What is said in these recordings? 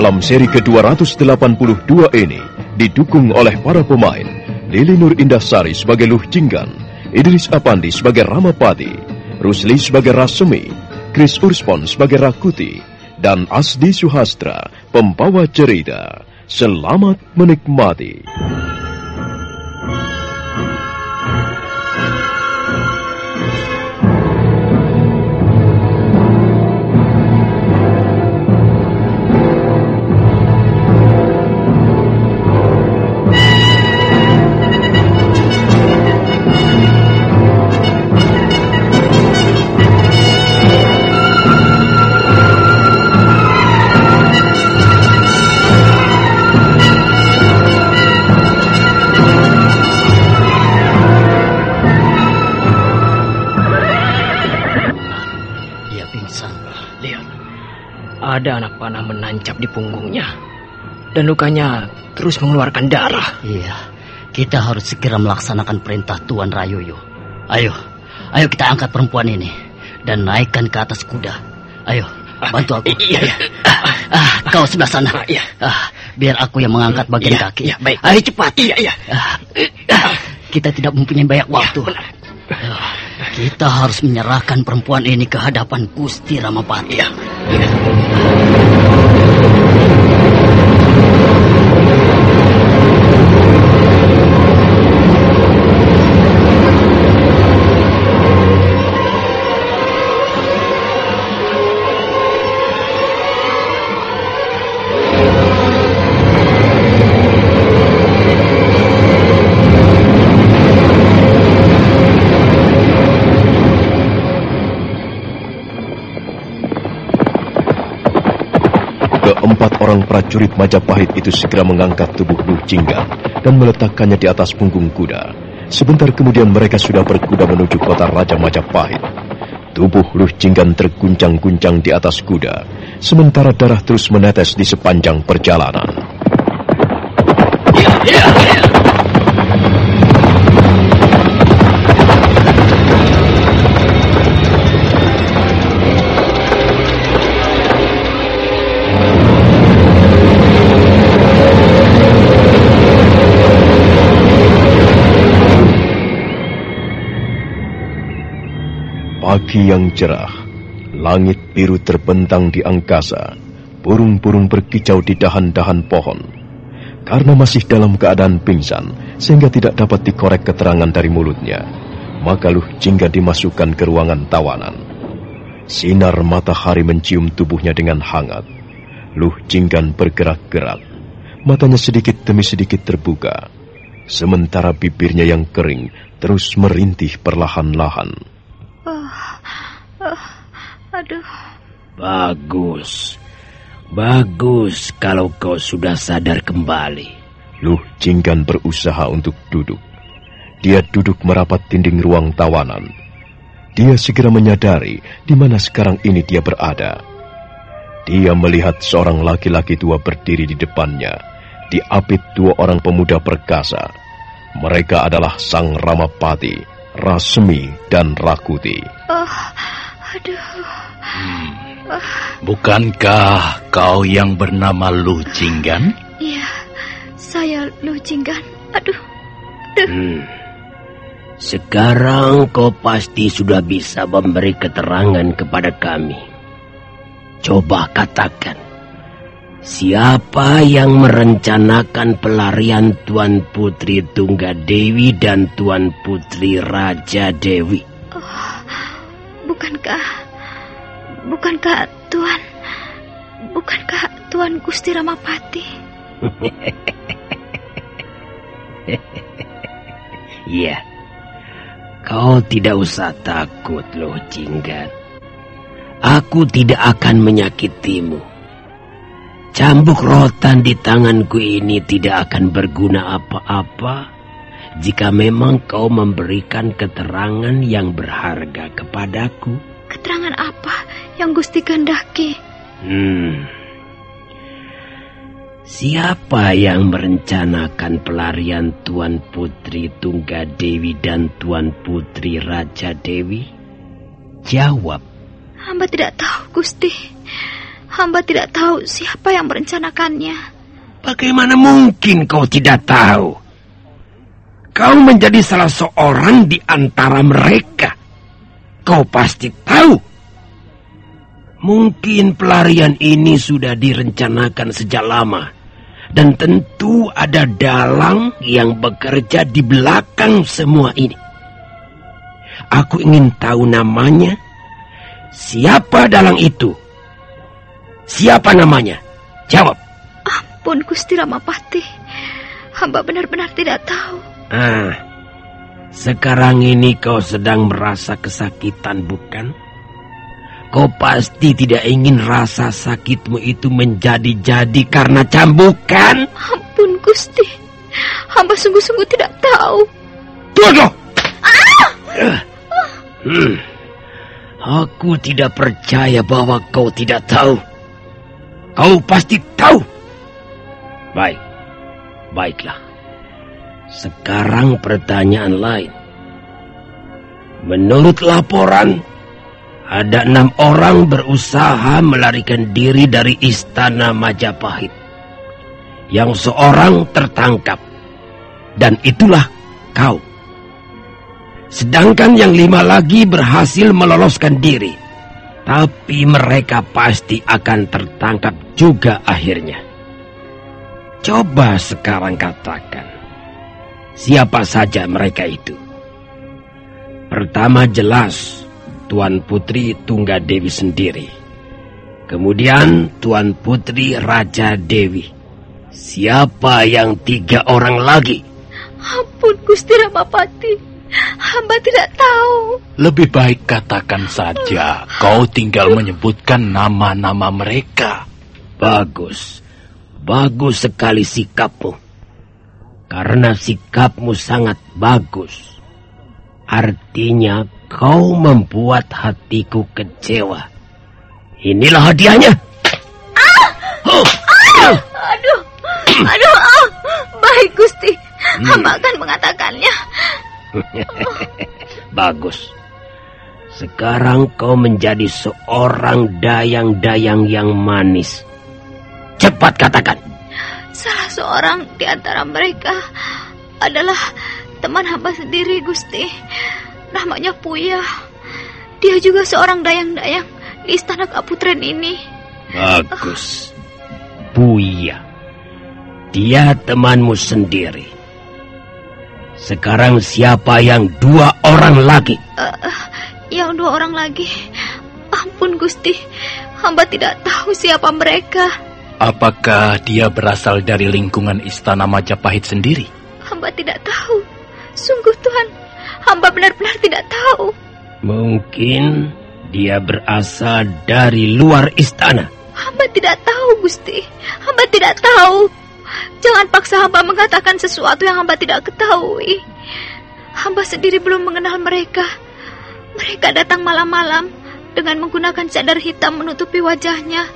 Dalam seri ke-282 ini, didukung oleh para pemain, Lili Nur Indasari sebagai Luh Jinggan, Idris Apandi sebagai Ramapati, Rusli sebagai Rasemi, Chris Urspon sebagai Rakuti, dan Asdi Suhastra, pembawa cerita. Selamat menikmati. Menancap di punggungnya. Dan lukanya terus mengeluarkan darah. Iya, kita harus segera melaksanakan perintah Tuan Rayuyo. Ayo, ayo kita angkat perempuan ini dan naikkan ke atas kuda. Ayo, bantu aku. Iya, iya. Ah, kau sebelah sana. Ah, iya. Ah, biar aku yang mengangkat bagian Iya, kaki. iya, baik. Ayo cepat. Iya, iya. Ah, ah, kita tidak mempunyai banyak waktu. benar. Ah, kita harus menyerahkan perempuan ini ke hadapan Gusti Ramapati. Iya. Keempat orang prajurit Majapahit itu segera mengangkat tubuh Luh Jinggan dan meletakkannya di atas punggung kuda. Sebentar kemudian mereka sudah berkuda menuju kota Raja Majapahit. Tubuh Luh Jinggan terguncang-guncang di atas kuda, sementara darah terus menetes di sepanjang perjalanan. Ya, ya, ya. Pagi yang cerah, langit biru terbentang di angkasa, burung-burung berkicau di dahan-dahan pohon. Karena masih dalam keadaan pingsan, sehingga tidak dapat dikorek keterangan dari mulutnya, maka Luh Jingga dimasukkan ke ruangan tawanan. Sinar matahari mencium tubuhnya dengan hangat. Luh Jinggan bergerak-gerak, matanya sedikit demi sedikit terbuka, sementara bibirnya yang kering terus merintih perlahan-lahan. Uh, aduh. Bagus. Bagus kalau kau sudah sadar kembali. Luh Jinggan berusaha untuk duduk. Dia duduk merapat dinding ruang tawanan. Dia segera menyadari di mana sekarang ini dia berada. Dia melihat seorang laki-laki tua berdiri di depannya, diapit dua orang pemuda perkasa. Mereka adalah Sang Ramapati, Rasmi, dan Rakuti. Oh, Aduh. Hmm. Bukankah kau yang bernama Lu Jinggan? Iya, saya Lu Jinggan. Aduh. Aduh. Hmm. Sekarang kau pasti sudah bisa memberi keterangan kepada kami. Coba katakan, siapa yang merencanakan pelarian Tuan Putri Tunggadewi dan Tuan Putri Raja Dewi? Bukankah Bukankah Tuan Bukankah Tuan Gusti Ramapati? Iya. Kau tidak usah takut loh, Jinggan. Aku tidak akan menyakitimu. Cambuk rotan di tanganku ini tidak akan berguna apa-apa jika memang kau memberikan keterangan yang berharga kepadaku. Keterangan yang Gusti Gandaki? Hmm. Siapa yang merencanakan pelarian Tuan Putri Tunggadewi dan Tuan Putri Raja Dewi? Jawab. Hamba tidak tahu, Gusti. Hamba tidak tahu siapa yang merencanakannya. Bagaimana mungkin kau tidak tahu? Kau menjadi salah seorang di antara mereka. Kau pasti tahu. Mungkin pelarian ini sudah direncanakan sejak lama. Dan tentu ada dalang yang bekerja di belakang semua ini. Aku ingin tahu namanya. Siapa dalang itu? Siapa namanya? Jawab. Ampun Gusti Ramapati. Hamba benar-benar tidak tahu. Ah, sekarang ini kau sedang merasa kesakitan, bukan? Kau pasti tidak ingin rasa sakitmu itu menjadi-jadi karena cambukan. Ampun, Gusti. Hamba sungguh-sungguh tidak tahu. Tunggu! Ah! Hmm. Aku tidak percaya bahwa kau tidak tahu. Kau pasti tahu. Baik, baiklah. Sekarang pertanyaan lain. Menurut laporan, ada enam orang berusaha melarikan diri dari istana Majapahit. Yang seorang tertangkap. Dan itulah kau. Sedangkan yang lima lagi berhasil meloloskan diri. Tapi mereka pasti akan tertangkap juga akhirnya. Coba sekarang katakan siapa saja mereka itu. Pertama jelas Tuan Putri Tunggadewi sendiri. Kemudian Tuan Putri Raja Dewi. Siapa yang tiga orang lagi? Ampun Gusti Ramapati. Hamba tidak tahu. Lebih baik katakan saja. Kau tinggal menyebutkan nama-nama mereka. Bagus. Bagus sekali sikapmu. Karena sikapmu sangat bagus. Artinya kau membuat hatiku kecewa. Inilah hadiahnya. Ah! Oh. Ah! Aduh, aduh, oh. baik Gusti. Hmm. Hamba akan mengatakannya. Bagus. Sekarang kau menjadi seorang dayang-dayang yang manis. Cepat katakan. Salah seorang di antara mereka adalah teman hamba sendiri, Gusti. Namanya Puya. Dia juga seorang dayang-dayang di istana Kaputren ini. Bagus. Puya. Dia temanmu sendiri. Sekarang siapa yang dua orang lagi? Uh, yang dua orang lagi. Ampun Gusti, hamba tidak tahu siapa mereka. Apakah dia berasal dari lingkungan istana Majapahit sendiri? Hamba tidak tahu. Sungguh Tuhan, hamba benar-benar tidak tahu. Mungkin dia berasal dari luar istana. Hamba tidak tahu, Gusti. Hamba tidak tahu. Jangan paksa hamba mengatakan sesuatu yang hamba tidak ketahui. Hamba sendiri belum mengenal mereka. Mereka datang malam-malam dengan menggunakan cadar hitam menutupi wajahnya.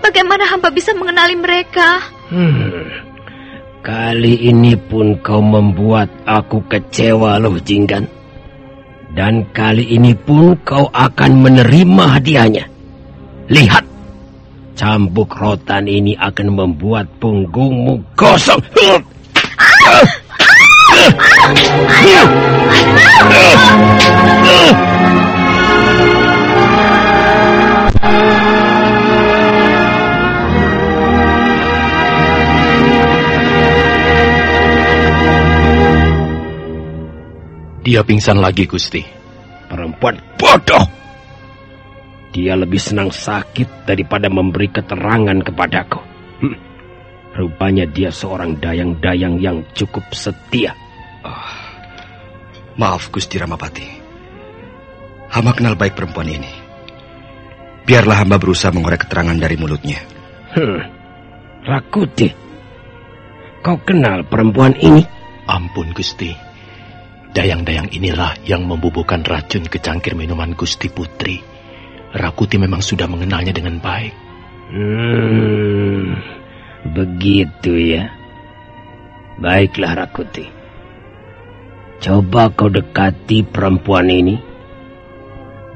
Bagaimana hamba bisa mengenali mereka? Hmm. Kali ini pun kau membuat aku kecewa loh Jinggan. Dan kali ini pun kau akan menerima hadiahnya. Lihat, cambuk rotan ini akan membuat punggungmu gosong. Dia pingsan lagi, Gusti. Perempuan bodoh. Dia lebih senang sakit daripada memberi keterangan kepadaku. Hm. Rupanya dia seorang dayang-dayang yang cukup setia. Oh, maaf, Gusti Ramapati. Hamba kenal baik perempuan ini. Biarlah hamba berusaha mengorek keterangan dari mulutnya. Hmm. Rakuti, kau kenal perempuan ini? Ampun, Gusti. Dayang-dayang inilah yang membubuhkan racun ke cangkir minuman Gusti Putri. Rakuti memang sudah mengenalnya dengan baik. Hmm, begitu ya. Baiklah Rakuti. Coba kau dekati perempuan ini.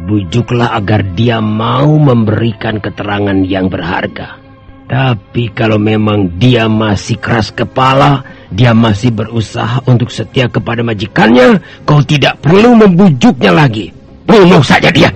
Bujuklah agar dia mau memberikan keterangan yang berharga. Tapi kalau memang dia masih keras kepala, dia masih berusaha untuk setia kepada majikannya, kau tidak perlu membujuknya lagi. Bunuh saja dia.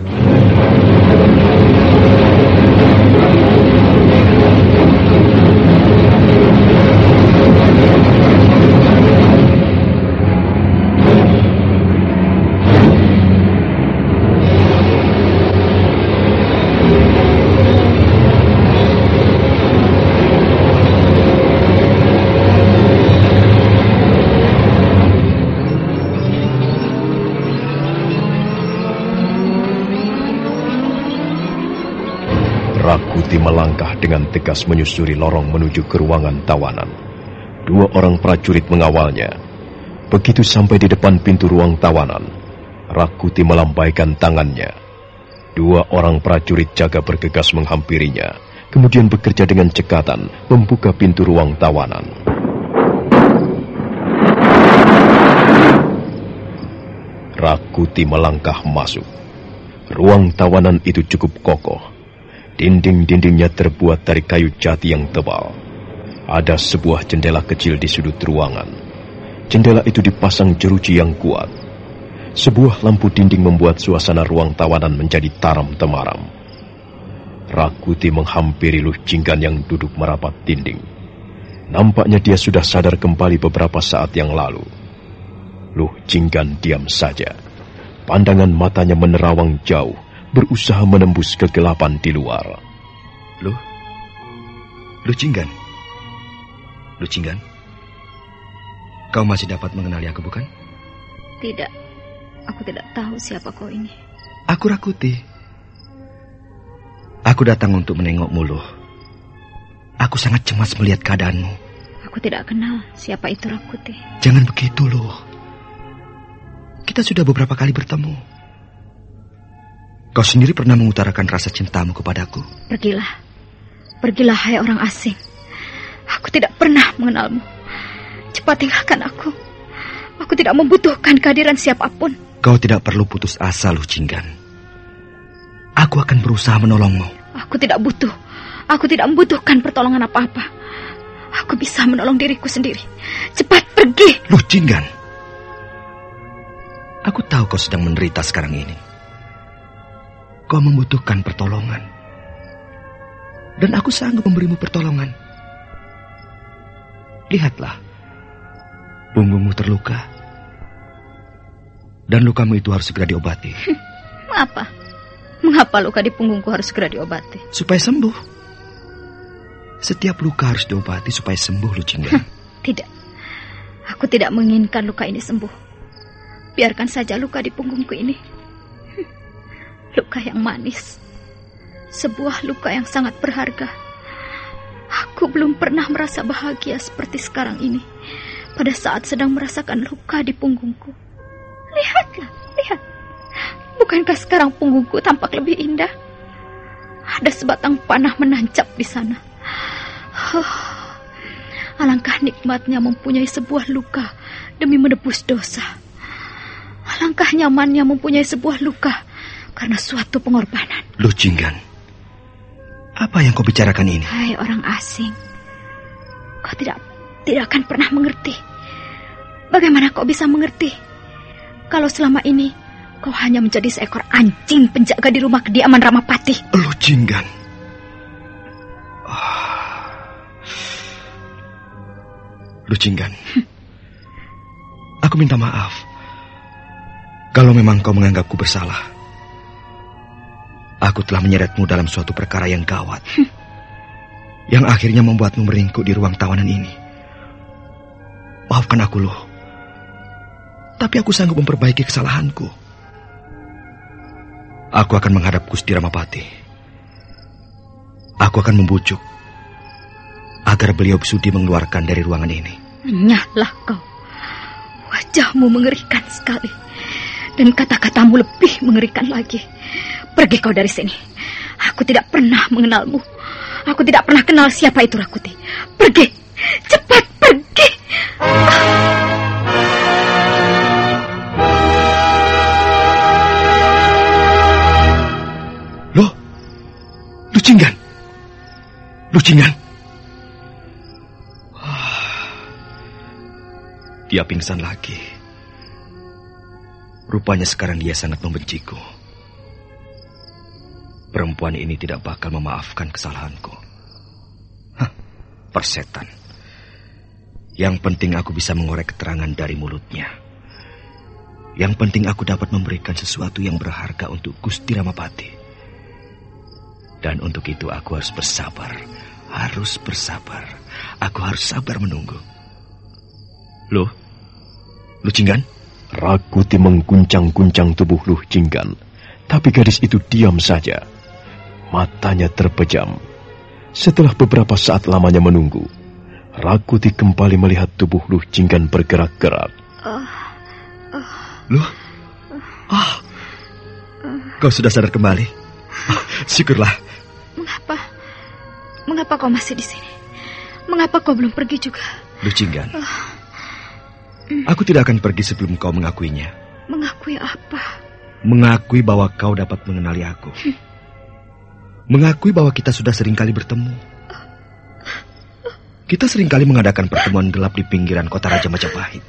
Dengan tegas menyusuri lorong menuju ke ruangan tawanan. Dua orang prajurit mengawalnya. Begitu sampai di depan pintu ruang tawanan, Rakuti melambaikan tangannya. Dua orang prajurit jaga bergegas menghampirinya, kemudian bekerja dengan cekatan membuka pintu ruang tawanan. Rakuti melangkah masuk. Ruang tawanan itu cukup kokoh Dinding-dindingnya terbuat dari kayu jati yang tebal. Ada sebuah jendela kecil di sudut ruangan. Jendela itu dipasang jeruji yang kuat. Sebuah lampu dinding membuat suasana ruang tawanan menjadi taram temaram. Rakuti menghampiri Luh Jinggan yang duduk merapat dinding. Nampaknya dia sudah sadar kembali beberapa saat yang lalu. Luh Jinggan diam saja. Pandangan matanya menerawang jauh berusaha menembus kegelapan di luar. Lu? Lu Cinggan? Lu Cinggan? Kau masih dapat mengenali aku, bukan? Tidak. Aku tidak tahu siapa kau ini. Aku Rakuti. Aku datang untuk menengokmu, Luh. Aku sangat cemas melihat keadaanmu. Aku tidak kenal siapa itu Rakuti. Jangan begitu loh. Kita sudah beberapa kali bertemu. Kau sendiri pernah mengutarakan rasa cintamu kepadaku. Pergilah. Pergilah hai orang asing. Aku tidak pernah mengenalmu. Cepat tinggalkan aku. Aku tidak membutuhkan kehadiran siapa pun. Kau tidak perlu putus asa, Lu Jinggan. Aku akan berusaha menolongmu. Aku tidak butuh. Aku tidak membutuhkan pertolongan apa-apa. Aku bisa menolong diriku sendiri. Cepat pergi. Lu Jinggan. Aku tahu kau sedang menderita sekarang ini. Kau membutuhkan pertolongan. Dan aku sanggup memberimu pertolongan. Lihatlah. Punggungmu terluka. Dan lukamu itu harus segera diobati. Mengapa? Mengapa luka di punggungku harus segera diobati? Supaya sembuh. Setiap luka harus diobati supaya sembuh, Lucingga. tidak. Aku tidak menginginkan luka ini sembuh. Biarkan saja luka di punggungku ini. Luka yang manis. Sebuah luka yang sangat berharga. Aku belum pernah merasa bahagia seperti sekarang ini. Pada saat sedang merasakan luka di punggungku. Lihatlah, lihat. Bukankah sekarang punggungku tampak lebih indah? Ada sebatang panah menancap di sana. Oh, alangkah nikmatnya mempunyai sebuah luka demi menebus dosa. Alangkah nyamannya mempunyai sebuah luka karena suatu pengorbanan. Lu Jinggan, apa yang kau bicarakan ini? Hai orang asing, kau tidak tidak akan pernah mengerti. Bagaimana kau bisa mengerti? Kalau selama ini kau hanya menjadi seekor anjing penjaga di rumah kediaman Ramapati. Lu Jinggan. Lu Jinggan. Aku minta maaf. Kalau memang kau menganggapku bersalah. Aku telah menyeretmu dalam suatu perkara yang gawat. yang akhirnya membuatmu meringkuk di ruang tawanan ini. Maafkan aku, loh. Tapi aku sanggup memperbaiki kesalahanku. Aku akan menghadap Gusti Ramapati. Aku akan membujuk agar beliau sudi mengeluarkan dari ruangan ini. Nyahlah kau. Wajahmu mengerikan sekali. Dan kata-katamu lebih mengerikan lagi. Pergi kau dari sini. Aku tidak pernah mengenalmu. Aku tidak pernah kenal siapa itu Rakuti. Pergi. Cepat pergi. Loh, Lucingan. Lucingan. Dia pingsan lagi. Rupanya sekarang dia sangat membenciku. Perempuan ini tidak bakal memaafkan kesalahanku. Hah, persetan. Yang penting aku bisa mengorek keterangan dari mulutnya. Yang penting aku dapat memberikan sesuatu yang berharga untuk Gusti Ramapati. Dan untuk itu aku harus bersabar. Harus bersabar. Aku harus sabar menunggu. Loh? Lu Jinggan? Rakuti mengguncang-guncang tubuh Luh Jinggan. Tapi gadis itu diam saja. Matanya terpejam. Setelah beberapa saat lamanya menunggu, Rakuti kembali melihat tubuh Luh Jinggan bergerak-gerak. Loh? Ah, kau sudah sadar kembali? Ah, syukurlah. Mengapa? Mengapa kau masih di sini? Mengapa kau belum pergi juga? Lu Jinggan. Aku tidak akan pergi sebelum kau mengakuinya. Mengakui apa? Mengakui bahwa kau dapat mengenali aku. Mengakui bahwa kita sudah sering kali bertemu. Kita sering kali mengadakan pertemuan gelap di pinggiran kota Raja Majapahit.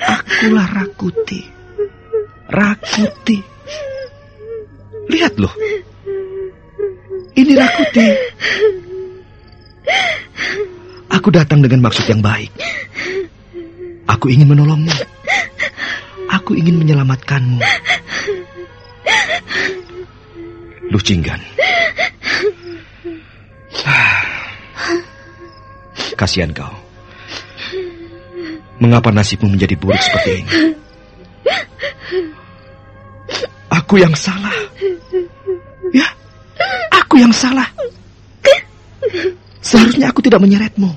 Akulah Rakuti. Rakuti. Lihat loh. Ini Rakuti. Aku datang dengan maksud yang baik. Aku ingin menolongmu. Aku ingin menyelamatkanmu. Lucinggan. Kasihan kau. Mengapa nasibmu menjadi buruk seperti ini? Aku yang salah. Ya, aku yang salah. Seharusnya aku tidak menyeretmu.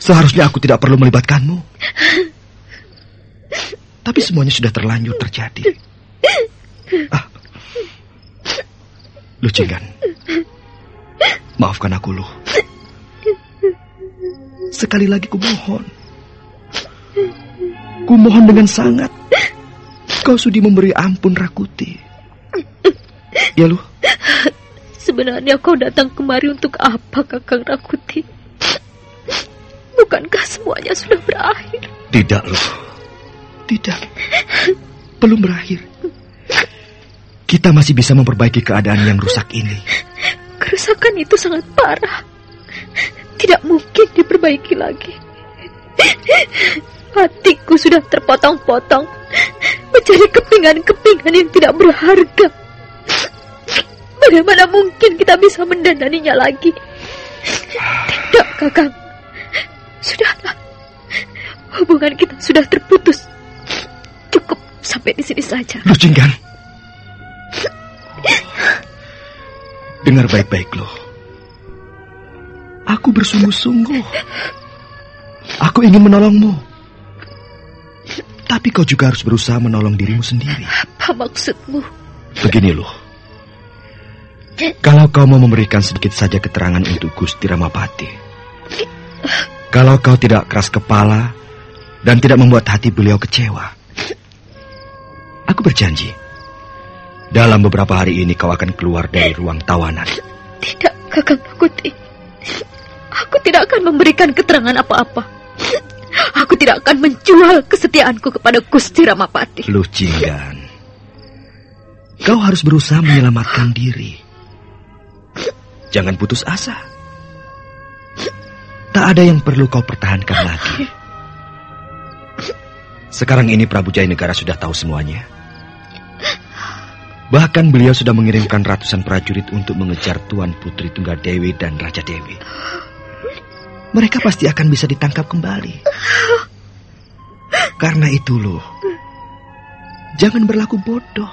Seharusnya aku tidak perlu melibatkanmu. Tapi semuanya sudah terlanjur terjadi. Ah. Lucingan. Maafkan aku, Luh. Sekali lagi ku mohon. Ku mohon dengan sangat. Kau sudi memberi ampun Rakuti. Ya, Luh. Sebenarnya kau datang kemari untuk apa, Kakang Rakuti? Bukankah semuanya sudah berakhir? Tidak, loh. Tidak. Belum berakhir. Kita masih bisa memperbaiki keadaan yang rusak ini. Kerusakan itu sangat parah. Tidak mungkin diperbaiki lagi. Hatiku sudah terpotong-potong menjadi kepingan-kepingan yang tidak berharga. Bagaimana mungkin kita bisa mendandaninya lagi? Tidak, Kakang. Sudahlah. Hubungan kita sudah terputus. Cukup sampai di sini saja. Lucinggan. Dengar baik-baik loh. Aku bersungguh-sungguh. Aku ingin menolongmu. Tapi kau juga harus berusaha menolong dirimu sendiri. Apa maksudmu? Begini loh. Kalau kau mau memberikan sedikit saja keterangan untuk Gusti Ramapati. Kalau kau tidak keras kepala dan tidak membuat hati beliau kecewa. Aku berjanji. Dalam beberapa hari ini kau akan keluar dari ruang tawanan. Tidak, Kakang Rakuti. Aku tidak akan memberikan keterangan apa-apa. Aku tidak akan menjual kesetiaanku kepada Gusti Ramapati. Lucingan. Kau harus berusaha menyelamatkan diri. Jangan putus asa. Tak ada yang perlu kau pertahankan lagi. Sekarang ini Prabu Jaya Negara sudah tahu semuanya. Bahkan beliau sudah mengirimkan ratusan prajurit untuk mengejar Tuan Putri Tunggal Dewi dan Raja Dewi. Mereka pasti akan bisa ditangkap kembali. Karena itu loh, jangan berlaku bodoh.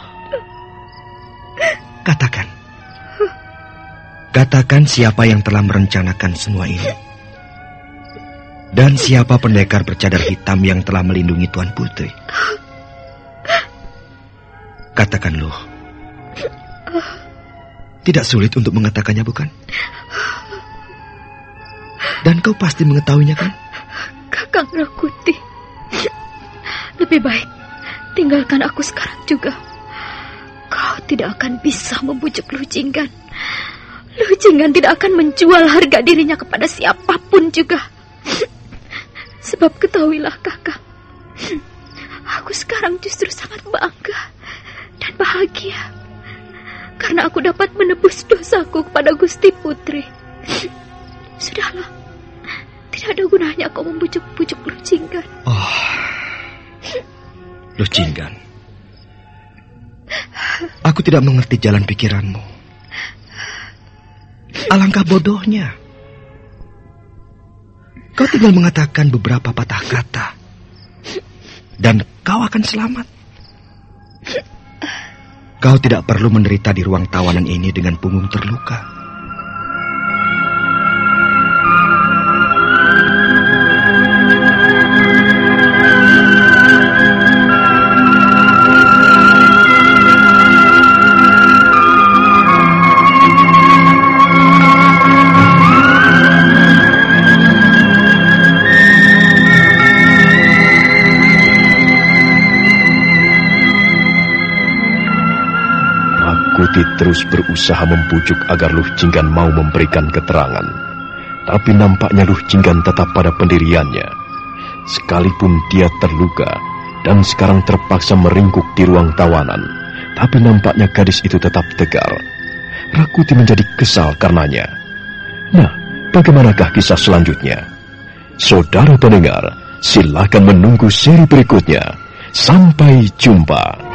Katakan, Katakan siapa yang telah merencanakan semua ini. Dan siapa pendekar bercadar hitam yang telah melindungi Tuan Putri. Katakan loh. Tidak sulit untuk mengatakannya bukan? Dan kau pasti mengetahuinya kan? Kakang Rakuti. Lebih baik tinggalkan aku sekarang juga. Kau tidak akan bisa membujuk Lujinggan. Lujingan tidak akan menjual harga dirinya kepada siapa pun juga. Sebab ketahuilah kakak, aku sekarang justru sangat bangga dan bahagia. Karena aku dapat menebus dosaku kepada Gusti Putri. Sudahlah, tidak ada gunanya kau membujuk-bujuk Lucinggan. Oh, Lucinggan. Aku tidak mengerti jalan pikiranmu. Alangkah bodohnya. Kau tinggal mengatakan beberapa patah kata. Dan kau akan selamat. Kau tidak perlu menderita di ruang tawanan ini dengan punggung terluka. Kuti terus berusaha membujuk agar Luh Jinggan mau memberikan keterangan. Tapi nampaknya Luh Jinggan tetap pada pendiriannya. Sekalipun dia terluka dan sekarang terpaksa meringkuk di ruang tawanan, tapi nampaknya gadis itu tetap tegar. Rakuti menjadi kesal karenanya. Nah, bagaimanakah kisah selanjutnya? Saudara pendengar, silakan menunggu seri berikutnya. Sampai jumpa.